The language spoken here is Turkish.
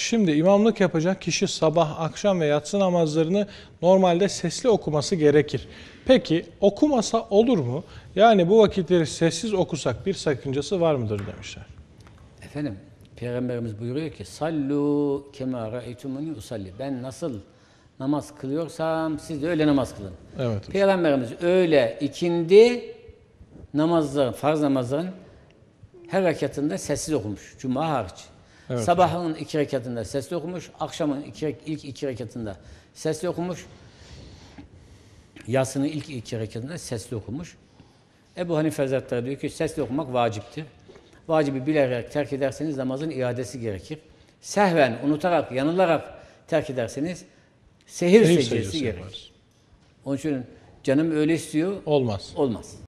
şimdi imamlık yapacak kişi sabah, akşam ve yatsı namazlarını normalde sesli okuması gerekir. Peki okumasa olur mu? Yani bu vakitleri sessiz okusak bir sakıncası var mıdır demişler. Efendim Peygamberimiz buyuruyor ki sallu kema ra'eytumuni usalli. Ben nasıl namaz kılıyorsam siz de öyle namaz kılın. Evet. hocam. Peygamberimiz öyle ikindi namazların, farz namazların her rekatında sessiz okumuş. Cuma hariç. Evet. Sabahın iki rekatında sesli okumuş. Akşamın iki, ilk iki rekatında sesli okumuş. Yatsının ilk iki rekatında sesli okumuş. Ebu Hanife Hazretleri diyor ki sesli okumak vaciptir. Vacibi bilerek terk ederseniz namazın iadesi gerekir. Sehven, unutarak, yanılarak terk ederseniz sehir, Sehir secdesi gerekir. Onun için canım öyle istiyor, Olmaz. olmaz.